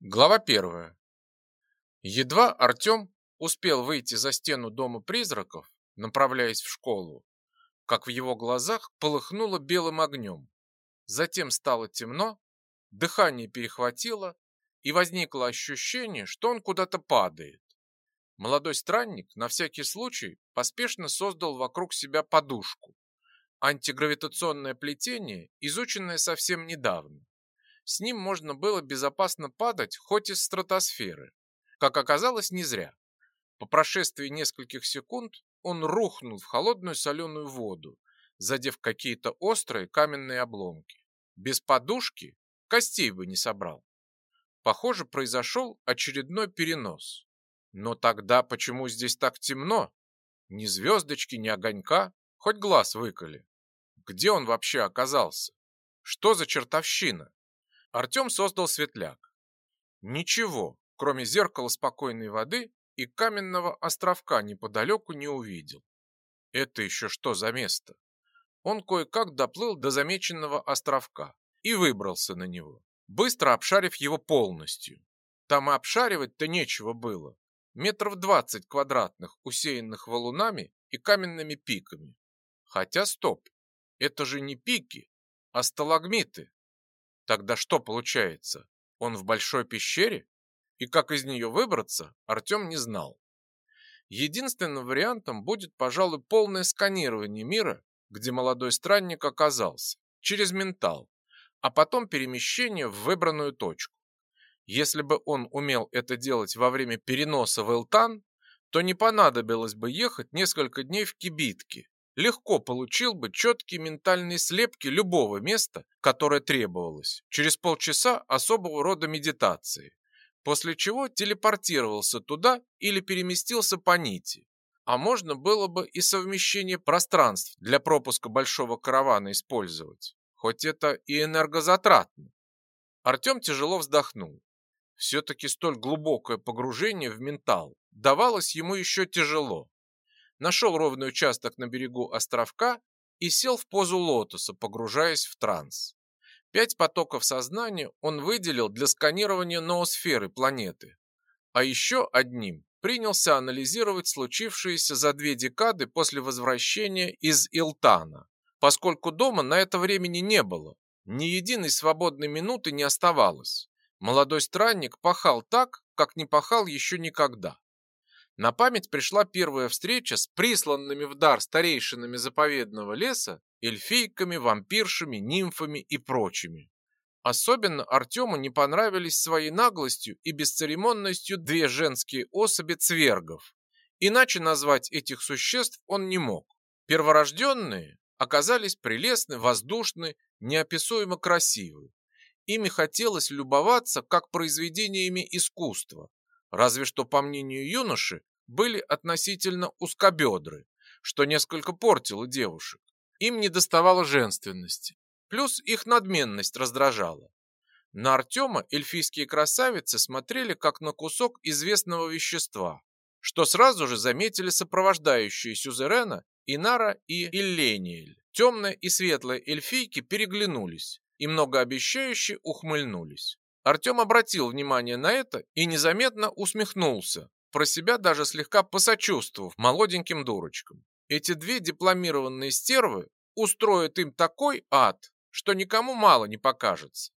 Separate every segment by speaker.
Speaker 1: Глава первая. Едва Артем успел выйти за стену дома призраков, направляясь в школу, как в его глазах полыхнуло белым огнем. Затем стало темно, дыхание перехватило, и возникло ощущение, что он куда-то падает. Молодой странник на всякий случай поспешно создал вокруг себя подушку. Антигравитационное плетение, изученное совсем недавно. С ним можно было безопасно падать хоть из стратосферы. Как оказалось, не зря. По прошествии нескольких секунд он рухнул в холодную соленую воду, задев какие-то острые каменные обломки. Без подушки костей бы не собрал. Похоже, произошел очередной перенос. Но тогда почему здесь так темно? Ни звездочки, ни огонька, хоть глаз выколи. Где он вообще оказался? Что за чертовщина? Артем создал светляк. Ничего, кроме зеркала спокойной воды и каменного островка неподалеку не увидел. Это еще что за место? Он кое-как доплыл до замеченного островка и выбрался на него, быстро обшарив его полностью. Там и обшаривать-то нечего было. Метров двадцать квадратных, усеянных валунами и каменными пиками. Хотя стоп, это же не пики, а сталагмиты. Тогда что получается? Он в большой пещере? И как из нее выбраться, Артем не знал. Единственным вариантом будет, пожалуй, полное сканирование мира, где молодой странник оказался, через ментал, а потом перемещение в выбранную точку. Если бы он умел это делать во время переноса в Элтан, то не понадобилось бы ехать несколько дней в кибитке легко получил бы четкие ментальные слепки любого места, которое требовалось, через полчаса особого рода медитации, после чего телепортировался туда или переместился по нити. А можно было бы и совмещение пространств для пропуска большого каравана использовать, хоть это и энергозатратно. Артем тяжело вздохнул. Все-таки столь глубокое погружение в ментал давалось ему еще тяжело нашел ровный участок на берегу островка и сел в позу лотоса, погружаясь в транс. Пять потоков сознания он выделил для сканирования ноосферы планеты, а еще одним принялся анализировать случившееся за две декады после возвращения из Илтана, поскольку дома на это времени не было, ни единой свободной минуты не оставалось. Молодой странник пахал так, как не пахал еще никогда. На память пришла первая встреча с присланными в дар старейшинами заповедного леса, эльфийками, вампиршами, нимфами и прочими. Особенно Артему не понравились своей наглостью и бесцеремонностью две женские особи цвергов. Иначе назвать этих существ он не мог. Перворожденные оказались прелестны, воздушны, неописуемо красивы. Ими хотелось любоваться как произведениями искусства, Разве что, по мнению юноши, были относительно узкобедры, что несколько портило девушек. Им не доставало женственности. Плюс их надменность раздражала. На Артема эльфийские красавицы смотрели как на кусок известного вещества, что сразу же заметили сопровождающие Сюзерена, Инара и Иллениэль. Темная и светлая эльфийки переглянулись и многообещающе ухмыльнулись. Артем обратил внимание на это и незаметно усмехнулся, про себя даже слегка посочувствовав молоденьким дурочкам. Эти две дипломированные стервы устроят им такой ад, что никому мало не покажется.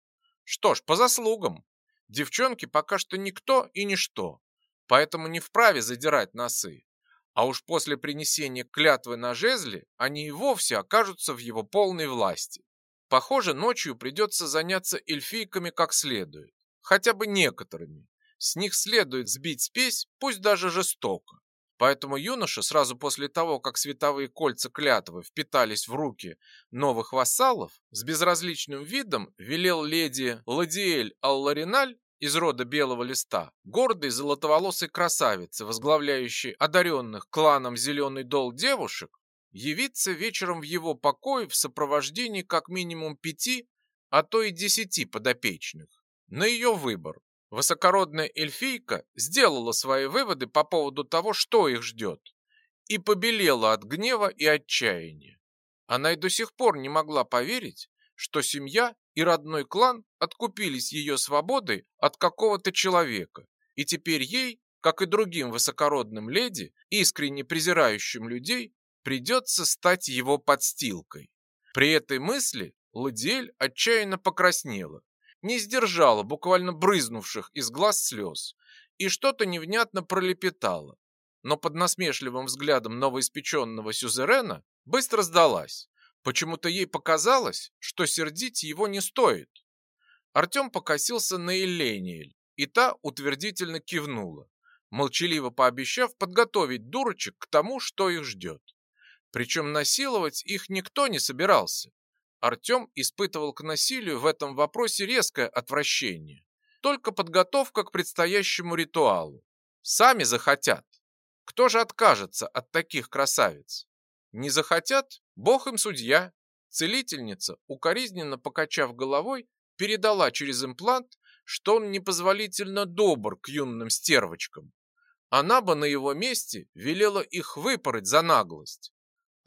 Speaker 1: Что ж, по заслугам. Девчонки пока что никто и ничто, поэтому не вправе задирать носы. А уж после принесения клятвы на жезле они и вовсе окажутся в его полной власти. Похоже, ночью придется заняться эльфийками как следует. Хотя бы некоторыми. С них следует сбить спесь, пусть даже жестоко. Поэтому юноша сразу после того, как световые кольца клятвы впитались в руки новых вассалов, с безразличным видом велел леди Ладиэль Аллариналь из рода Белого Листа, гордой золотоволосой красавице, возглавляющей одаренных кланом Зеленый Дол девушек, явиться вечером в его покой в сопровождении как минимум пяти, а то и десяти подопечных. На ее выбор. Высокородная эльфийка сделала свои выводы по поводу того, что их ждет, и побелела от гнева и отчаяния. Она и до сих пор не могла поверить, что семья и родной клан откупились ее свободой от какого-то человека, и теперь ей, как и другим высокородным леди, искренне презирающим людей, придется стать его подстилкой. При этой мысли Ладиэль отчаянно покраснела, не сдержала буквально брызнувших из глаз слез и что-то невнятно пролепетала, но под насмешливым взглядом новоиспеченного сюзерена быстро сдалась. Почему-то ей показалось, что сердить его не стоит. Артем покосился на Элениэль, и та утвердительно кивнула, молчаливо пообещав подготовить дурочек к тому, что их ждет. Причем насиловать их никто не собирался. Артем испытывал к насилию в этом вопросе резкое отвращение. Только подготовка к предстоящему ритуалу. Сами захотят. Кто же откажется от таких красавиц? Не захотят, бог им судья. Целительница, укоризненно покачав головой, передала через имплант, что он непозволительно добр к юным стервочкам. Она бы на его месте велела их выпороть за наглость.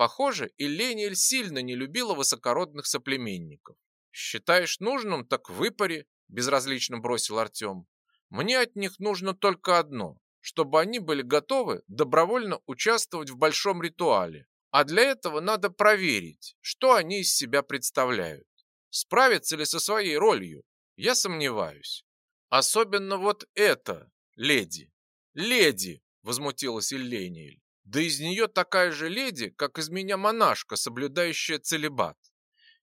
Speaker 1: Похоже, Иллениэль сильно не любила высокородных соплеменников. «Считаешь нужным, так выпари», – безразлично бросил Артем. «Мне от них нужно только одно, чтобы они были готовы добровольно участвовать в большом ритуале. А для этого надо проверить, что они из себя представляют. Справятся ли со своей ролью? Я сомневаюсь. Особенно вот это, леди. Леди, возмутилась Иллениэль. Да из нее такая же леди, как из меня монашка, соблюдающая целебат.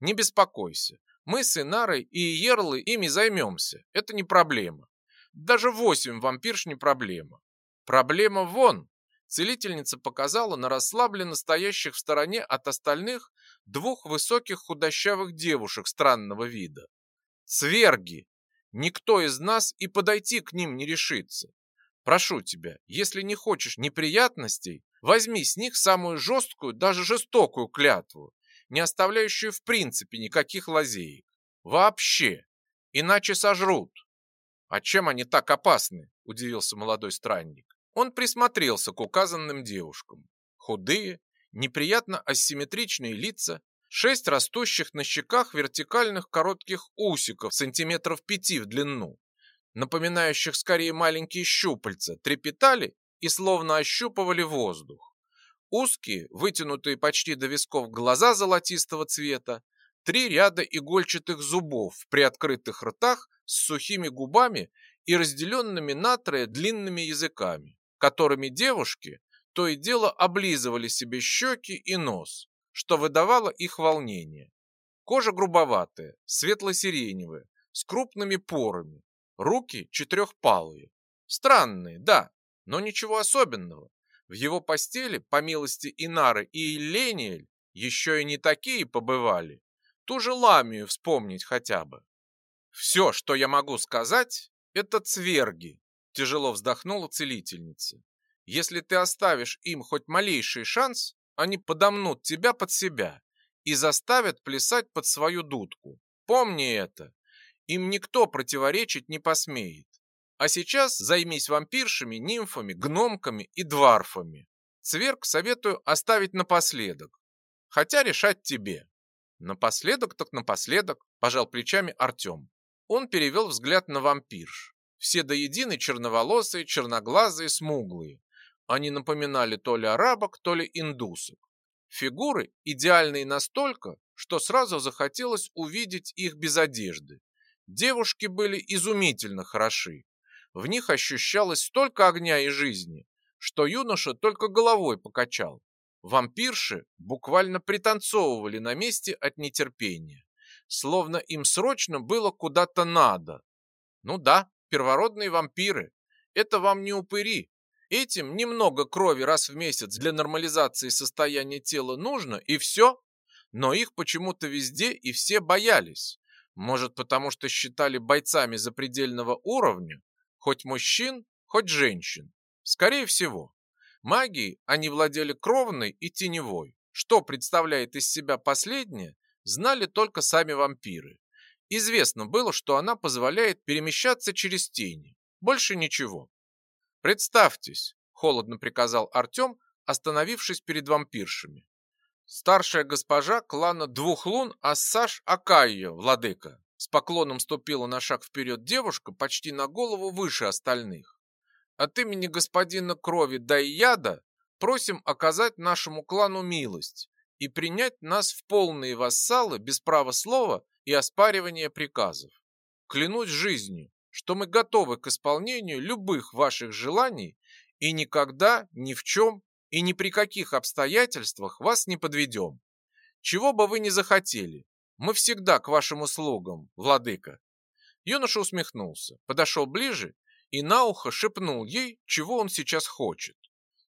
Speaker 1: Не беспокойся, мы с Инарой и Ерлой ими займемся, это не проблема. Даже восемь вампирш не проблема. Проблема вон. Целительница показала на расслабленно стоящих в стороне от остальных двух высоких худощавых девушек странного вида. Цверги! Никто из нас и подойти к ним не решится. Прошу тебя, если не хочешь неприятностей, возьми с них самую жесткую, даже жестокую клятву, не оставляющую в принципе никаких лазеек. Вообще. Иначе сожрут. А чем они так опасны? Удивился молодой странник. Он присмотрелся к указанным девушкам. Худые, неприятно асимметричные лица, шесть растущих на щеках вертикальных коротких усиков сантиметров пяти в длину, напоминающих скорее маленькие щупальца, трепетали и словно ощупывали воздух. Узкие, вытянутые почти до висков глаза золотистого цвета, три ряда игольчатых зубов в приоткрытых ртах с сухими губами и разделенными на трое длинными языками, которыми девушки то и дело облизывали себе щеки и нос, что выдавало их волнение. Кожа грубоватая, светло-сиреневая, с крупными порами, Руки четырехпалые. Странные, да, но ничего особенного. В его постели, по милости Инары и Иллениэль, еще и не такие побывали. Ту же Ламию вспомнить хотя бы. Все, что я могу сказать, это цверги, тяжело вздохнула целительница. Если ты оставишь им хоть малейший шанс, они подомнут тебя под себя и заставят плясать под свою дудку. Помни это. Им никто противоречить не посмеет. А сейчас займись вампиршами, нимфами, гномками и дварфами. Цверк советую оставить напоследок. Хотя решать тебе. Напоследок так напоследок, пожал плечами Артем. Он перевел взгляд на вампирш. Все до единой черноволосые, черноглазые, смуглые. Они напоминали то ли арабок, то ли индусок. Фигуры идеальные настолько, что сразу захотелось увидеть их без одежды. Девушки были изумительно хороши. В них ощущалось столько огня и жизни, что юноша только головой покачал. Вампирши буквально пританцовывали на месте от нетерпения, словно им срочно было куда-то надо. Ну да, первородные вампиры. Это вам не упыри. Этим немного крови раз в месяц для нормализации состояния тела нужно, и все. Но их почему-то везде и все боялись. Может, потому что считали бойцами запредельного уровня, хоть мужчин, хоть женщин. Скорее всего. Магией они владели кровной и теневой. Что представляет из себя последнее, знали только сами вампиры. Известно было, что она позволяет перемещаться через тени. Больше ничего. «Представьтесь», — холодно приказал Артем, остановившись перед вампиршами старшая госпожа клана двух лун Ассаш Акайо, владыка. С поклоном ступила на шаг вперед девушка, почти на голову выше остальных. От имени господина Крови Дайяда просим оказать нашему клану милость и принять нас в полные вассалы без права слова и оспаривания приказов. Клянусь жизнью, что мы готовы к исполнению любых ваших желаний и никогда, ни в чем и ни при каких обстоятельствах вас не подведем. Чего бы вы ни захотели, мы всегда к вашим услугам, владыка. Юноша усмехнулся, подошел ближе и на ухо шепнул ей, чего он сейчас хочет.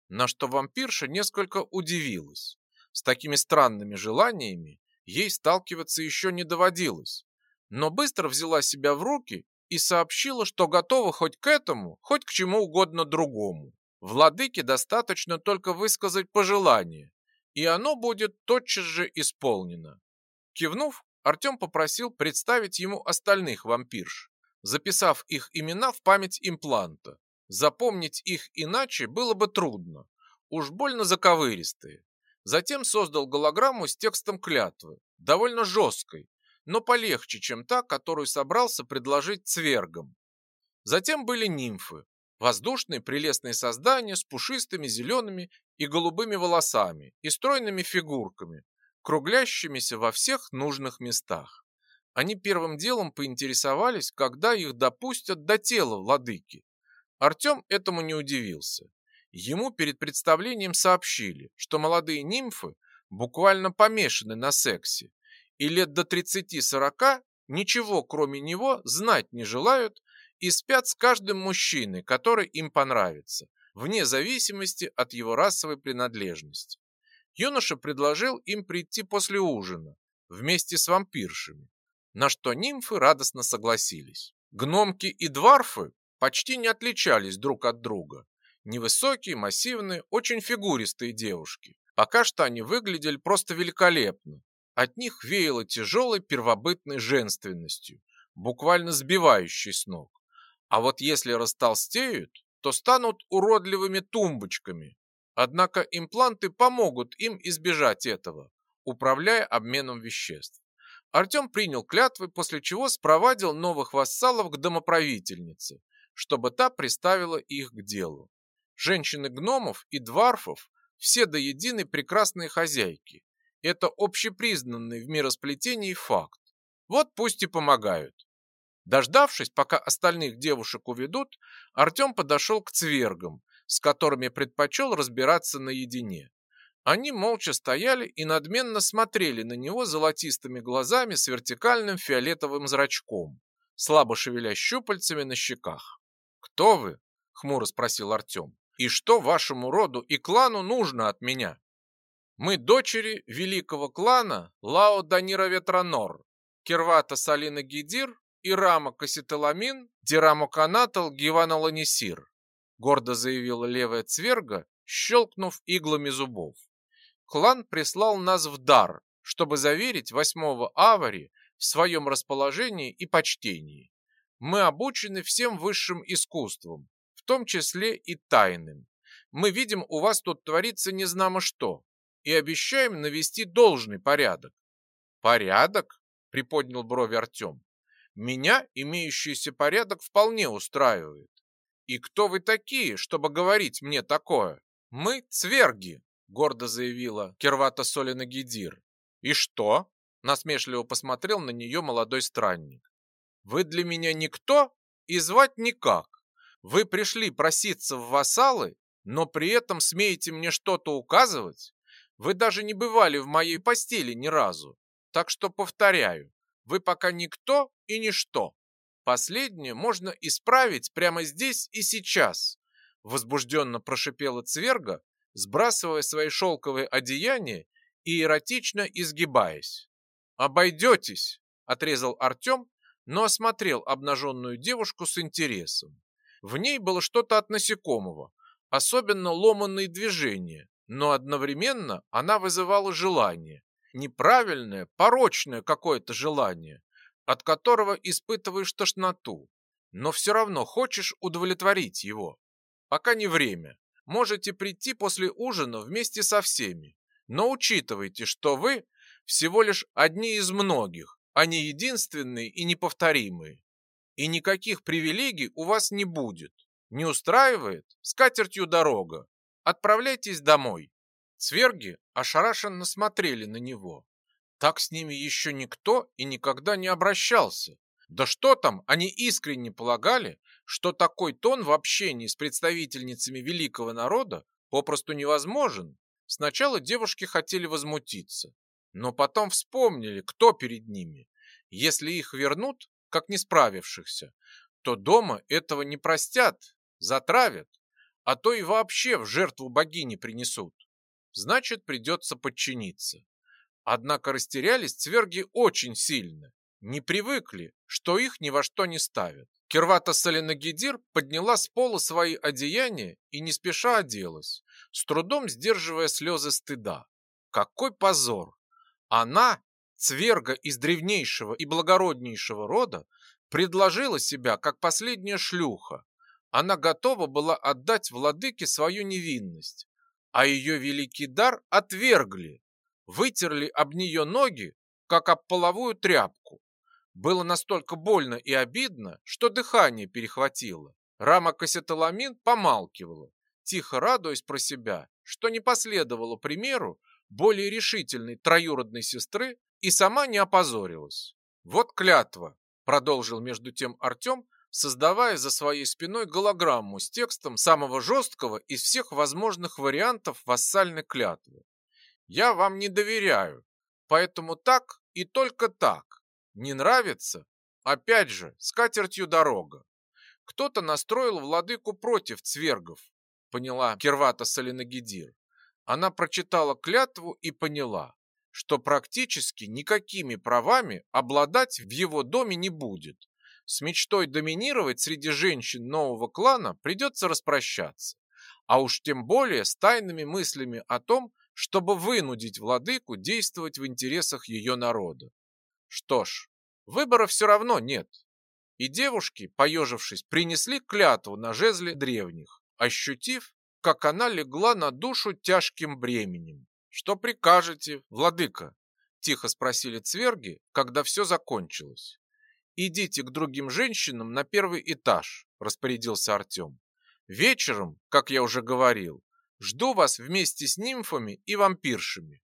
Speaker 1: На что вампирша несколько удивилась. С такими странными желаниями ей сталкиваться еще не доводилось. Но быстро взяла себя в руки и сообщила, что готова хоть к этому, хоть к чему угодно другому. Владыке достаточно только высказать пожелание, и оно будет тотчас же исполнено. Кивнув, Артем попросил представить ему остальных вампирш, записав их имена в память импланта. Запомнить их иначе было бы трудно, уж больно заковыристые. Затем создал голограмму с текстом клятвы, довольно жесткой, но полегче, чем та, которую собрался предложить цвергам. Затем были нимфы, Воздушные прелестные создания с пушистыми зелеными и голубыми волосами и стройными фигурками, круглящимися во всех нужных местах. Они первым делом поинтересовались, когда их допустят до тела владыки. Артем этому не удивился. Ему перед представлением сообщили, что молодые нимфы буквально помешаны на сексе, и лет до 30-40 ничего кроме него знать не желают и спят с каждым мужчиной, который им понравится, вне зависимости от его расовой принадлежности. Юноша предложил им прийти после ужина, вместе с вампиршами, на что нимфы радостно согласились. Гномки и дварфы почти не отличались друг от друга. Невысокие, массивные, очень фигуристые девушки. Пока что они выглядели просто великолепно. От них веяло тяжелой первобытной женственностью, буквально сбивающей с ног. А вот если растолстеют, то станут уродливыми тумбочками. Однако импланты помогут им избежать этого, управляя обменом веществ. Артем принял клятвы, после чего спровадил новых вассалов к домоправительнице, чтобы та приставила их к делу. Женщины-гномов и дварфов все до единой прекрасные хозяйки. Это общепризнанный в миросплетении факт. Вот пусть и помогают. Дождавшись, пока остальных девушек уведут, Артем подошел к цвергам, с которыми предпочел разбираться наедине. Они молча стояли и надменно смотрели на него золотистыми глазами с вертикальным фиолетовым зрачком, слабо шевеля щупальцами на щеках. «Кто вы?» — хмуро спросил Артем. «И что вашему роду и клану нужно от меня?» «Мы дочери великого клана Лао Данира Ветронор, Кирвата Салина Гидир Ирама Кассителамин, Дирамоканатал Гиваноланисир, гордо заявила левая цверга, щелкнув иглами зубов. Клан прислал нас в дар, чтобы заверить восьмого авари в своем расположении и почтении. Мы обучены всем высшим искусствам, в том числе и тайным. Мы видим, у вас тут творится незнамо что, и обещаем навести должный порядок. Порядок? Приподнял брови Артем. Меня имеющийся порядок вполне устраивает. И кто вы такие, чтобы говорить мне такое? Мы цверги, гордо заявила Кервата Солина Гидир. И что? Насмешливо посмотрел на нее молодой странник. Вы для меня никто и звать никак. Вы пришли проситься в вассалы, но при этом смеете мне что-то указывать? Вы даже не бывали в моей постели ни разу. Так что повторяю, вы пока никто и ничто. Последнее можно исправить прямо здесь и сейчас, возбужденно прошипела Цверга, сбрасывая свои шелковые одеяния и эротично изгибаясь. «Обойдетесь!» – отрезал Артем, но осмотрел обнаженную девушку с интересом. В ней было что-то от насекомого, особенно ломанные движения, но одновременно она вызывала желание неправильное, порочное какое-то желание, от которого испытываешь тошноту, но все равно хочешь удовлетворить его. Пока не время. Можете прийти после ужина вместе со всеми, но учитывайте, что вы всего лишь одни из многих, Они единственные и неповторимые. И никаких привилегий у вас не будет. Не устраивает? С катертью дорога. Отправляйтесь домой. Цверги ошарашенно смотрели на него. Так с ними еще никто и никогда не обращался. Да что там, они искренне полагали, что такой тон в общении с представительницами великого народа попросту невозможен. Сначала девушки хотели возмутиться, но потом вспомнили, кто перед ними. Если их вернут, как не справившихся, то дома этого не простят, затравят, а то и вообще в жертву богини принесут. Значит, придется подчиниться. Однако растерялись цверги очень сильно, не привыкли, что их ни во что не ставят. Кирвата Саленагидир подняла с пола свои одеяния и не спеша оделась, с трудом сдерживая слезы стыда. Какой позор! Она, цверга из древнейшего и благороднейшего рода, предложила себя как последняя шлюха. Она готова была отдать владыке свою невинность, а ее великий дар отвергли, вытерли об нее ноги, как об половую тряпку. Было настолько больно и обидно, что дыхание перехватило. Рама Кассеталамин помалкивала, тихо радуясь про себя, что не последовало примеру более решительной троюродной сестры и сама не опозорилась. Вот клятва, продолжил между тем Артем, создавая за своей спиной голограмму с текстом самого жесткого из всех возможных вариантов вассальной клятвы. Я вам не доверяю, поэтому так и только так. Не нравится? Опять же, с катертью дорога. Кто-то настроил владыку против цвергов, поняла Кирвата Салинагидир. Она прочитала клятву и поняла, что практически никакими правами обладать в его доме не будет. С мечтой доминировать среди женщин нового клана придется распрощаться. А уж тем более с тайными мыслями о том, чтобы вынудить владыку действовать в интересах ее народа. Что ж, выбора все равно нет. И девушки, поежившись, принесли клятву на жезле древних, ощутив, как она легла на душу тяжким бременем. «Что прикажете, владыка?» – тихо спросили цверги, когда все закончилось. «Идите к другим женщинам на первый этаж», – распорядился Артем. «Вечером, как я уже говорил, жду вас вместе с нимфами и вампиршами.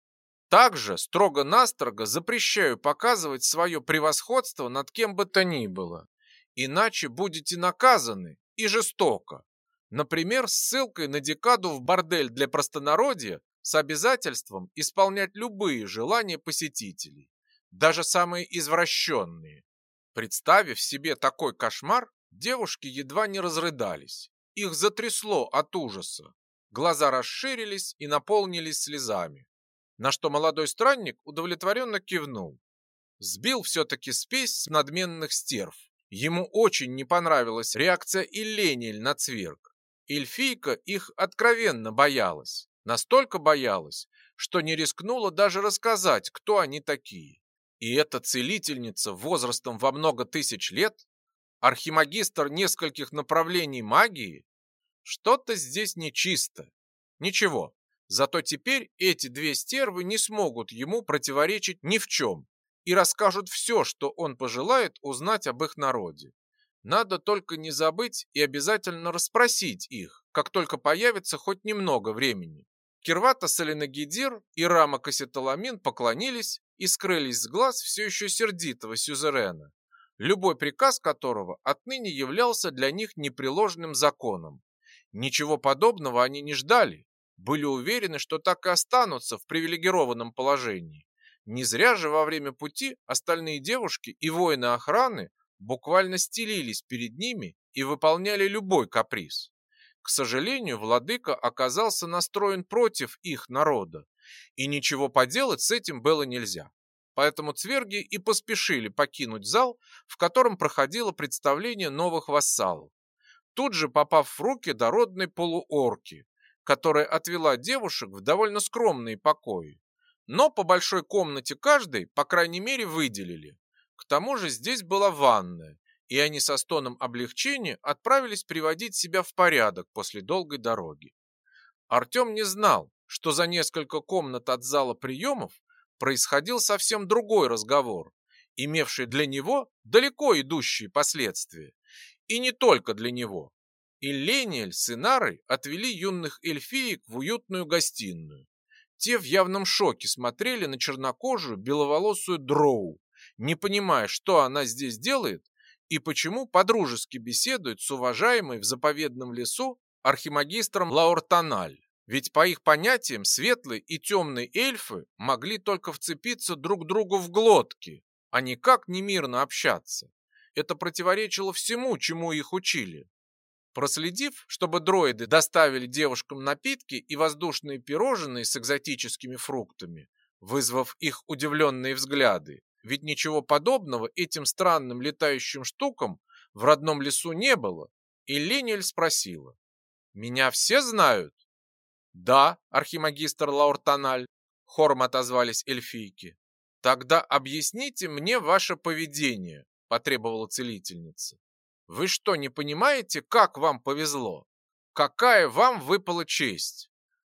Speaker 1: Также строго-настрого запрещаю показывать свое превосходство над кем бы то ни было, иначе будете наказаны и жестоко. Например, ссылкой на декаду в бордель для простонародья с обязательством исполнять любые желания посетителей, даже самые извращенные. Представив себе такой кошмар, девушки едва не разрыдались. Их затрясло от ужаса. Глаза расширились и наполнились слезами на что молодой странник удовлетворенно кивнул. Сбил все-таки спесь с надменных стерв. Ему очень не понравилась реакция Иллениэль на цверг. Эльфийка их откровенно боялась. Настолько боялась, что не рискнула даже рассказать, кто они такие. И эта целительница возрастом во много тысяч лет, архимагистр нескольких направлений магии, что-то здесь нечисто. Ничего, Зато теперь эти две стервы не смогут ему противоречить ни в чем и расскажут все, что он пожелает узнать об их народе. Надо только не забыть и обязательно расспросить их, как только появится хоть немного времени. Кирвата Салинагидир и Рама Кассеталамин поклонились и скрылись с глаз все еще сердитого сюзерена, любой приказ которого отныне являлся для них непреложным законом. Ничего подобного они не ждали были уверены, что так и останутся в привилегированном положении. Не зря же во время пути остальные девушки и воины охраны буквально стелились перед ними и выполняли любой каприз. К сожалению, владыка оказался настроен против их народа, и ничего поделать с этим было нельзя. Поэтому цверги и поспешили покинуть зал, в котором проходило представление новых вассалов. Тут же попав в руки дородной полуорки, которая отвела девушек в довольно скромные покои. Но по большой комнате каждой, по крайней мере, выделили. К тому же здесь была ванная, и они со стоном облегчения отправились приводить себя в порядок после долгой дороги. Артем не знал, что за несколько комнат от зала приемов происходил совсем другой разговор, имевший для него далеко идущие последствия. И не только для него. И Лениэль с Инарой отвели юных эльфиек в уютную гостиную. Те в явном шоке смотрели на чернокожую беловолосую дроу, не понимая, что она здесь делает и почему подружески беседует с уважаемой в заповедном лесу архимагистром Лауртаналь. Ведь по их понятиям светлые и темные эльфы могли только вцепиться друг другу в глотки, а никак не мирно общаться. Это противоречило всему, чему их учили. Проследив, чтобы дроиды доставили девушкам напитки и воздушные пирожные с экзотическими фруктами, вызвав их удивленные взгляды, ведь ничего подобного этим странным летающим штукам в родном лесу не было, и Ленель спросила, «Меня все знают?» «Да, архимагистр Лауртаналь», — хором отозвались эльфийки. «Тогда объясните мне ваше поведение», — потребовала целительница. «Вы что, не понимаете, как вам повезло? Какая вам выпала честь?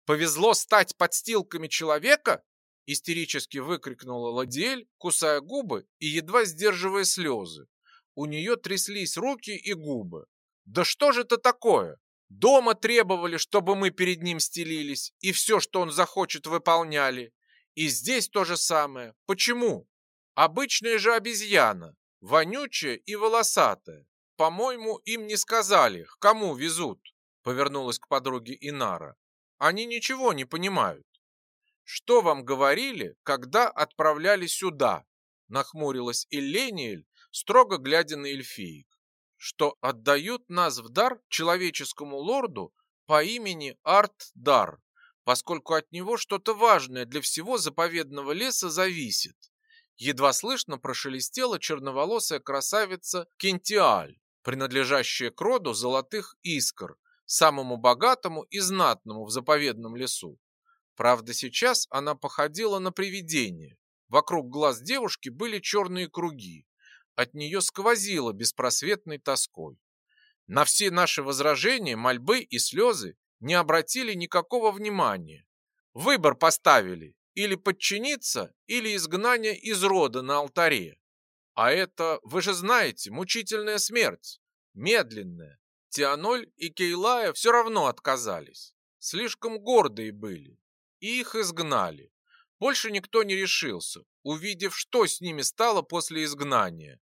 Speaker 1: Повезло стать подстилками человека?» Истерически выкрикнула Ладиэль, кусая губы и едва сдерживая слезы. У нее тряслись руки и губы. «Да что же это такое? Дома требовали, чтобы мы перед ним стелились, и все, что он захочет, выполняли. И здесь то же самое. Почему? Обычная же обезьяна, вонючая и волосатая. По-моему, им не сказали, к кому везут, повернулась к подруге Инара. Они ничего не понимают. Что вам говорили, когда отправляли сюда? Нахмурилась Эллениэль, строго глядя на эльфиек. Что отдают нас в дар человеческому лорду по имени Арт-Дар поскольку от него что-то важное для всего заповедного леса зависит. Едва слышно прошелестела черноволосая красавица Кентиаль, принадлежащая к роду золотых искр, самому богатому и знатному в заповедном лесу. Правда, сейчас она походила на привидение. Вокруг глаз девушки были черные круги. От нее сквозило беспросветной тоской. На все наши возражения, мольбы и слезы не обратили никакого внимания. Выбор поставили или подчиниться, или изгнание из рода на алтаре. А это, вы же знаете, мучительная смерть, медленная. Тианоль и Кейлая все равно отказались. Слишком гордые были. И их изгнали. Больше никто не решился, увидев, что с ними стало после изгнания.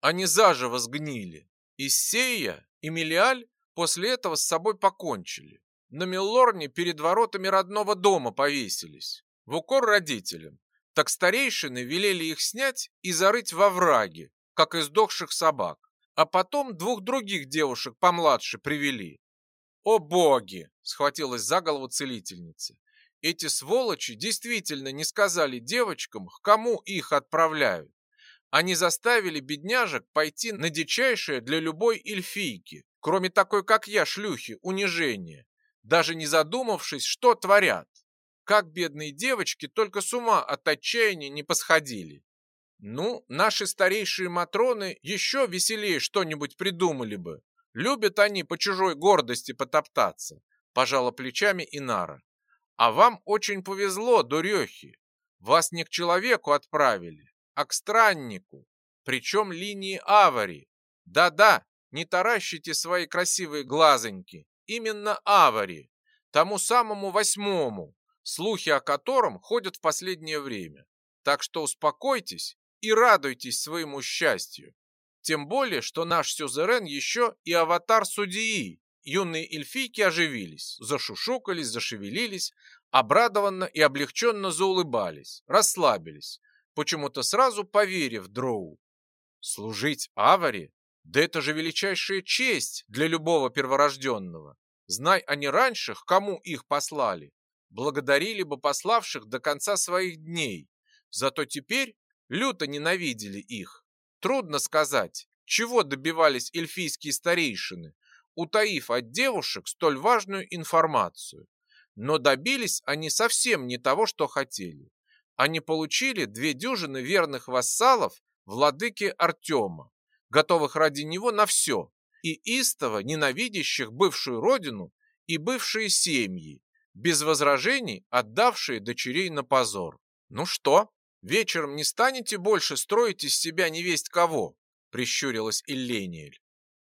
Speaker 1: Они заживо сгнили. Иссея и Мелиаль после этого с собой покончили на Миллорне перед воротами родного дома повесились, в укор родителям. Так старейшины велели их снять и зарыть во враге, как издохших собак. А потом двух других девушек помладше привели. «О боги!» — схватилась за голову целительница. «Эти сволочи действительно не сказали девочкам, к кому их отправляют. Они заставили бедняжек пойти на дичайшее для любой эльфийки, кроме такой, как я, шлюхи, унижение даже не задумавшись, что творят. Как бедные девочки только с ума от отчаяния не посходили. Ну, наши старейшие матроны еще веселее что-нибудь придумали бы. Любят они по чужой гордости потоптаться, пожала плечами Инара. А вам очень повезло, дурехи. Вас не к человеку отправили, а к страннику, причем линии авари. Да-да, не таращите свои красивые глазоньки, именно Авари, тому самому восьмому, слухи о котором ходят в последнее время. Так что успокойтесь и радуйтесь своему счастью. Тем более, что наш сюзерен еще и аватар судьи. Юные эльфийки оживились, зашушукались, зашевелились, обрадованно и облегченно заулыбались, расслабились, почему-то сразу поверив Дроу. Служить Аваре да это же величайшая честь для любого перворожденного. Знай они раньше, к кому их послали, благодарили бы пославших до конца своих дней. Зато теперь люто ненавидели их. Трудно сказать, чего добивались эльфийские старейшины, утаив от девушек столь важную информацию. Но добились они совсем не того, что хотели. Они получили две дюжины верных вассалов владыки Артема готовых ради него на все, и истово ненавидящих бывшую родину и бывшие семьи, без возражений отдавшие дочерей на позор. Ну что, вечером не станете больше строить из себя невесть кого?» – прищурилась Иллениэль.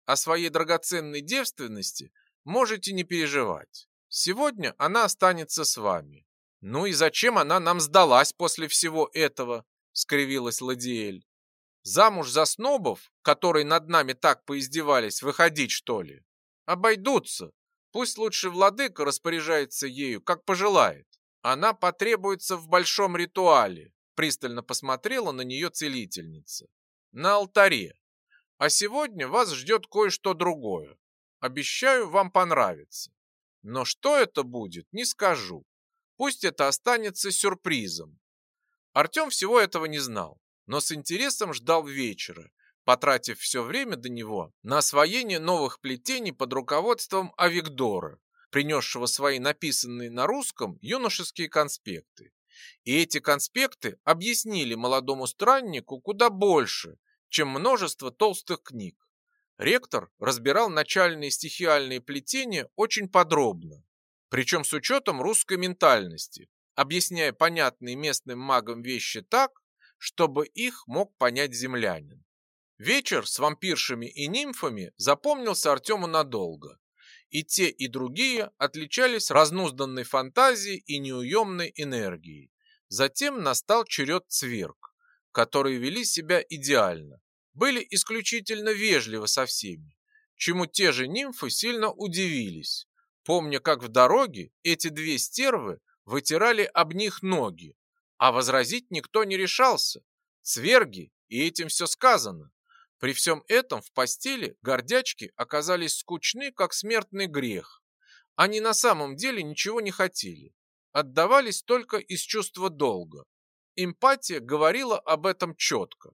Speaker 1: «О своей драгоценной девственности можете не переживать. Сегодня она останется с вами. Ну и зачем она нам сдалась после всего этого?» – скривилась Ладиэль. «Замуж за снобов, которые над нами так поиздевались, выходить, что ли? Обойдутся. Пусть лучше владыка распоряжается ею, как пожелает. Она потребуется в большом ритуале, пристально посмотрела на нее целительница. На алтаре. А сегодня вас ждет кое-что другое. Обещаю, вам понравится. Но что это будет, не скажу. Пусть это останется сюрпризом. Артем всего этого не знал, но с интересом ждал вечера, потратив все время до него на освоение новых плетений под руководством Авигдора, принесшего свои написанные на русском юношеские конспекты. И эти конспекты объяснили молодому страннику куда больше, чем множество толстых книг. Ректор разбирал начальные стихиальные плетения очень подробно, причем с учетом русской ментальности, объясняя понятные местным магам вещи так, чтобы их мог понять землянин. Вечер с вампиршами и нимфами запомнился Артему надолго. И те, и другие отличались разнузданной фантазией и неуемной энергией. Затем настал черед цверк, которые вели себя идеально, были исключительно вежливы со всеми, чему те же нимфы сильно удивились, помня, как в дороге эти две стервы вытирали об них ноги, а возразить никто не решался. Цверги, и этим все сказано. При всем этом в постели гордячки оказались скучны, как смертный грех. Они на самом деле ничего не хотели, отдавались только из чувства долга. Эмпатия говорила об этом четко.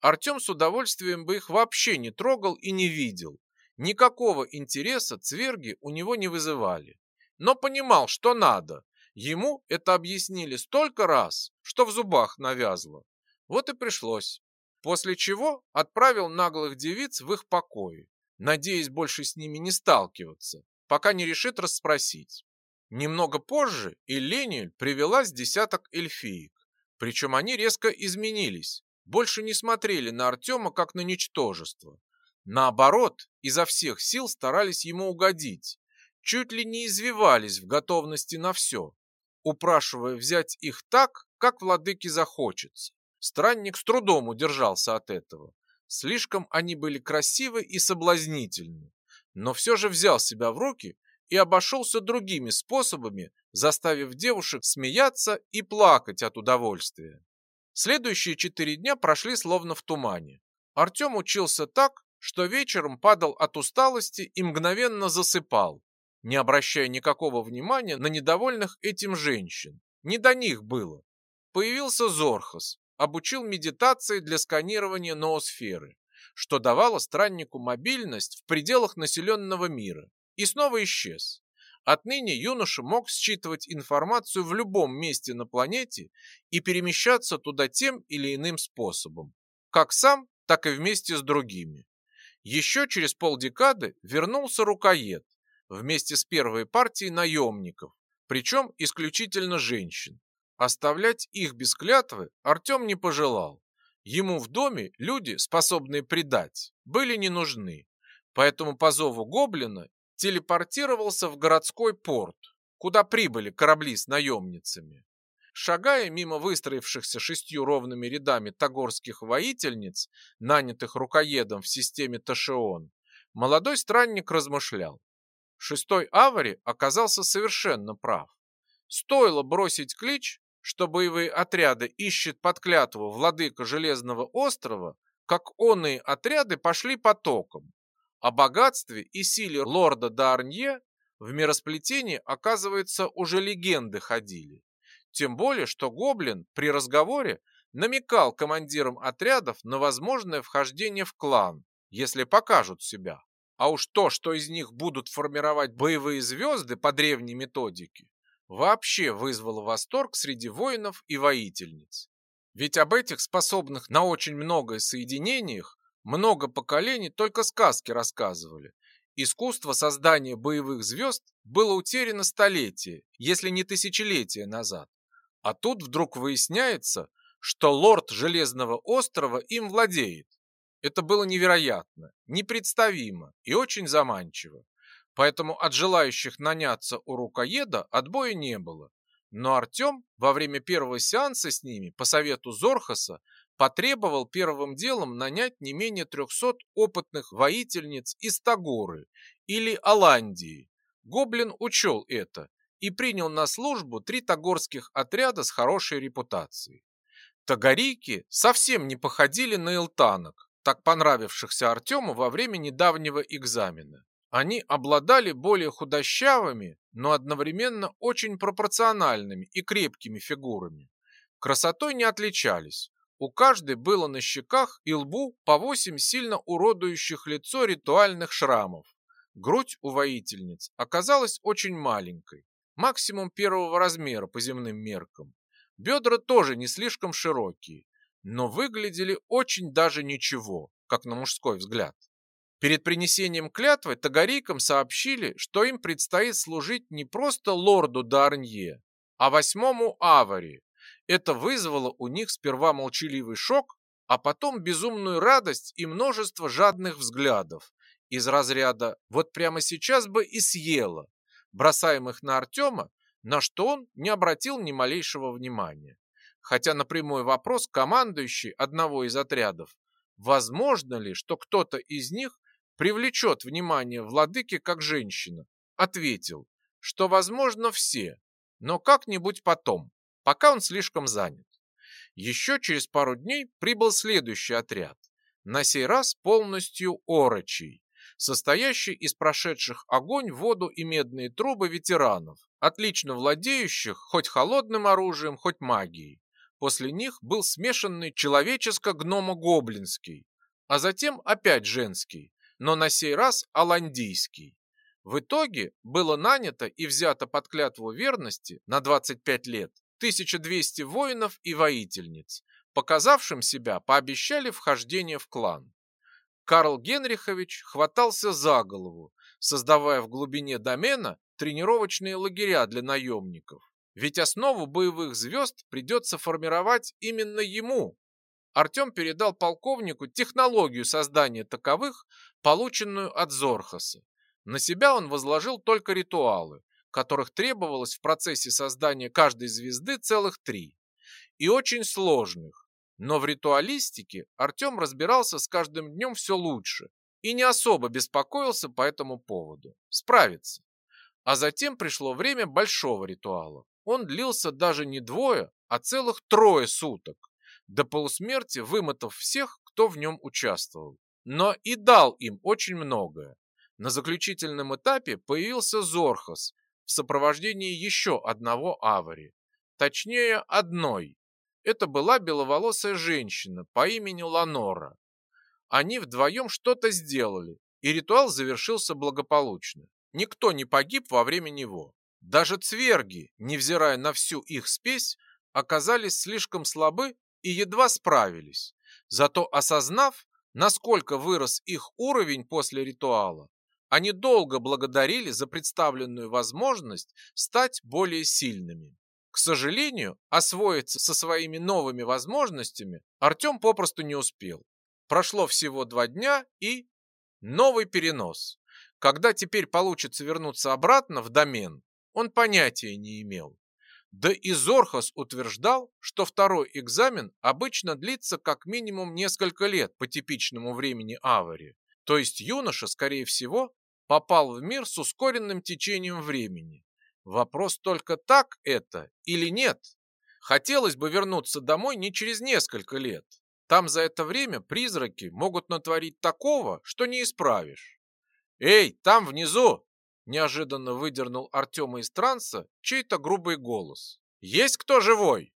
Speaker 1: Артем с удовольствием бы их вообще не трогал и не видел. Никакого интереса цверги у него не вызывали. Но понимал, что надо. Ему это объяснили столько раз, что в зубах навязло. Вот и пришлось после чего отправил наглых девиц в их покои, надеясь больше с ними не сталкиваться, пока не решит расспросить. Немного позже Элениэль привела с десяток эльфиек, причем они резко изменились, больше не смотрели на Артема как на ничтожество. Наоборот, изо всех сил старались ему угодить, чуть ли не извивались в готовности на все, упрашивая взять их так, как владыке захочется. Странник с трудом удержался от этого. Слишком они были красивы и соблазнительны. Но все же взял себя в руки и обошелся другими способами, заставив девушек смеяться и плакать от удовольствия. Следующие четыре дня прошли словно в тумане. Артем учился так, что вечером падал от усталости и мгновенно засыпал, не обращая никакого внимания на недовольных этим женщин. Не до них было. Появился Зорхас, обучил медитации для сканирования ноосферы, что давало страннику мобильность в пределах населенного мира, и снова исчез. Отныне юноша мог считывать информацию в любом месте на планете и перемещаться туда тем или иным способом, как сам, так и вместе с другими. Еще через полдекады вернулся рукоед вместе с первой партией наемников, причем исключительно женщин. Оставлять их без клятвы Артем не пожелал. Ему в доме люди, способные предать, были не нужны. Поэтому по зову гоблина телепортировался в городской порт, куда прибыли корабли с наемницами. Шагая мимо выстроившихся шестью ровными рядами тагорских воительниц, нанятых рукоедом в системе Ташион, молодой странник размышлял. Шестой Авари оказался совершенно прав. Стоило бросить клич, что боевые отряды ищет под клятву владыка Железного острова, как онные отряды пошли потоком. О богатстве и силе лорда Дарнье в миросплетении, оказывается, уже легенды ходили. Тем более, что Гоблин при разговоре намекал командирам отрядов на возможное вхождение в клан, если покажут себя. А уж то, что из них будут формировать боевые звезды по древней методике, вообще вызвало восторг среди воинов и воительниц. Ведь об этих способных на очень многое соединениях много поколений только сказки рассказывали. Искусство создания боевых звезд было утеряно столетия, если не тысячелетия назад. А тут вдруг выясняется, что лорд Железного острова им владеет. Это было невероятно, непредставимо и очень заманчиво. Поэтому от желающих наняться у рукоеда отбоя не было. Но Артем во время первого сеанса с ними по совету Зорхаса потребовал первым делом нанять не менее 300 опытных воительниц из Тагоры или Аландии. Гоблин учел это и принял на службу три тагорских отряда с хорошей репутацией. Тагарийки совсем не походили на илтанок, так понравившихся Артему во время недавнего экзамена. Они обладали более худощавыми, но одновременно очень пропорциональными и крепкими фигурами. Красотой не отличались. У каждой было на щеках и лбу по восемь сильно уродующих лицо ритуальных шрамов. Грудь у воительниц оказалась очень маленькой, максимум первого размера по земным меркам. Бедра тоже не слишком широкие, но выглядели очень даже ничего, как на мужской взгляд. Перед принесением клятвы тагарийкам сообщили, что им предстоит служить не просто лорду Дарнье, а восьмому Авари. Это вызвало у них сперва молчаливый шок, а потом безумную радость и множество жадных взглядов из разряда «вот прямо сейчас бы и съела», бросаемых на Артема, на что он не обратил ни малейшего внимания. Хотя на прямой вопрос командующий одного из отрядов, возможно ли, что кто-то из них привлечет внимание владыки как женщина, ответил, что, возможно, все, но как-нибудь потом, пока он слишком занят. Еще через пару дней прибыл следующий отряд, на сей раз полностью орочий, состоящий из прошедших огонь, воду и медные трубы ветеранов, отлично владеющих хоть холодным оружием, хоть магией. После них был смешанный человеческо-гномо-гоблинский, а затем опять женский, но на сей раз аландийский. В итоге было нанято и взято под клятву верности на 25 лет 1200 воинов и воительниц, показавшим себя пообещали вхождение в клан. Карл Генрихович хватался за голову, создавая в глубине домена тренировочные лагеря для наемников. Ведь основу боевых звезд придется формировать именно ему, Артем передал полковнику технологию создания таковых, полученную от Зорхаса. На себя он возложил только ритуалы, которых требовалось в процессе создания каждой звезды целых три. И очень сложных. Но в ритуалистике Артем разбирался с каждым днем все лучше и не особо беспокоился по этому поводу. Справится. А затем пришло время большого ритуала. Он длился даже не двое, а целых трое суток до полусмерти вымотав всех, кто в нем участвовал. Но и дал им очень многое. На заключительном этапе появился Зорхас в сопровождении еще одного авари. Точнее, одной. Это была беловолосая женщина по имени Ланора. Они вдвоем что-то сделали, и ритуал завершился благополучно. Никто не погиб во время него. Даже цверги, невзирая на всю их спесь, оказались слишком слабы и едва справились. Зато осознав, насколько вырос их уровень после ритуала, они долго благодарили за представленную возможность стать более сильными. К сожалению, освоиться со своими новыми возможностями Артем попросту не успел. Прошло всего два дня и... Новый перенос. Когда теперь получится вернуться обратно в домен, он понятия не имел. Да и Зорхас утверждал, что второй экзамен обычно длится как минимум несколько лет по типичному времени аварии. То есть юноша, скорее всего, попал в мир с ускоренным течением времени. Вопрос только так это или нет? Хотелось бы вернуться домой не через несколько лет. Там за это время призраки могут натворить такого, что не исправишь. «Эй, там внизу!» Неожиданно выдернул Артема из транса чей-то грубый голос. «Есть кто живой?»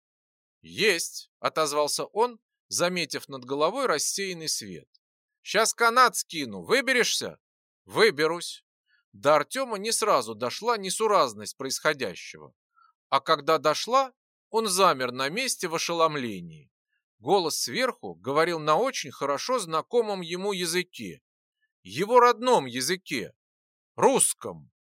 Speaker 1: «Есть», — отозвался он, заметив над головой рассеянный свет. «Сейчас канат скину. Выберешься?» «Выберусь». До Артема не сразу дошла несуразность происходящего. А когда дошла, он замер на месте в ошеломлении. Голос сверху говорил на очень хорошо знакомом ему языке. Его родном языке, русском.